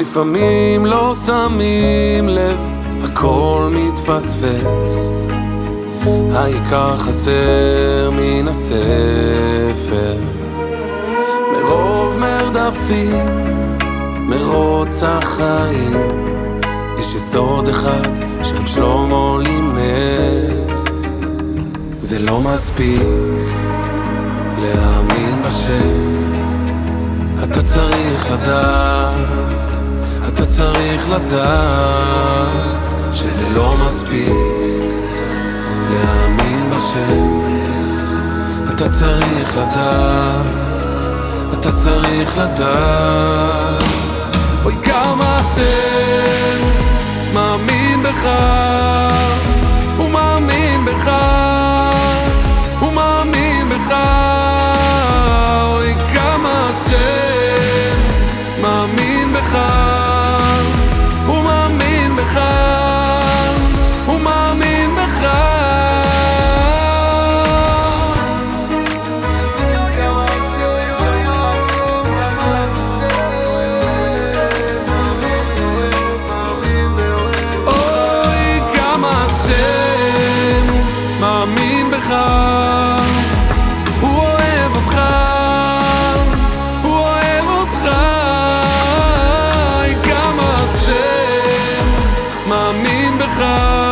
לפעמים לא שמים לב, הכל מתפספס. העיקר חסר מן הספר. מרוב מרדפים, מרוץ החיים, יש יסוד אחד שרב שלמה לימד. זה לא מספיק להאמין בשם, אתה צריך לדעת, צריך לדעת שזה לא מספיק להאמין בשם, אתה צריך לדעת, אתה צריך לדעת, אוי כמה השם מאמין בך, הוא מאמין בך, הוא מאמין בך, אוי כמה השם מאמין בך, הוא מאמין בך gegaan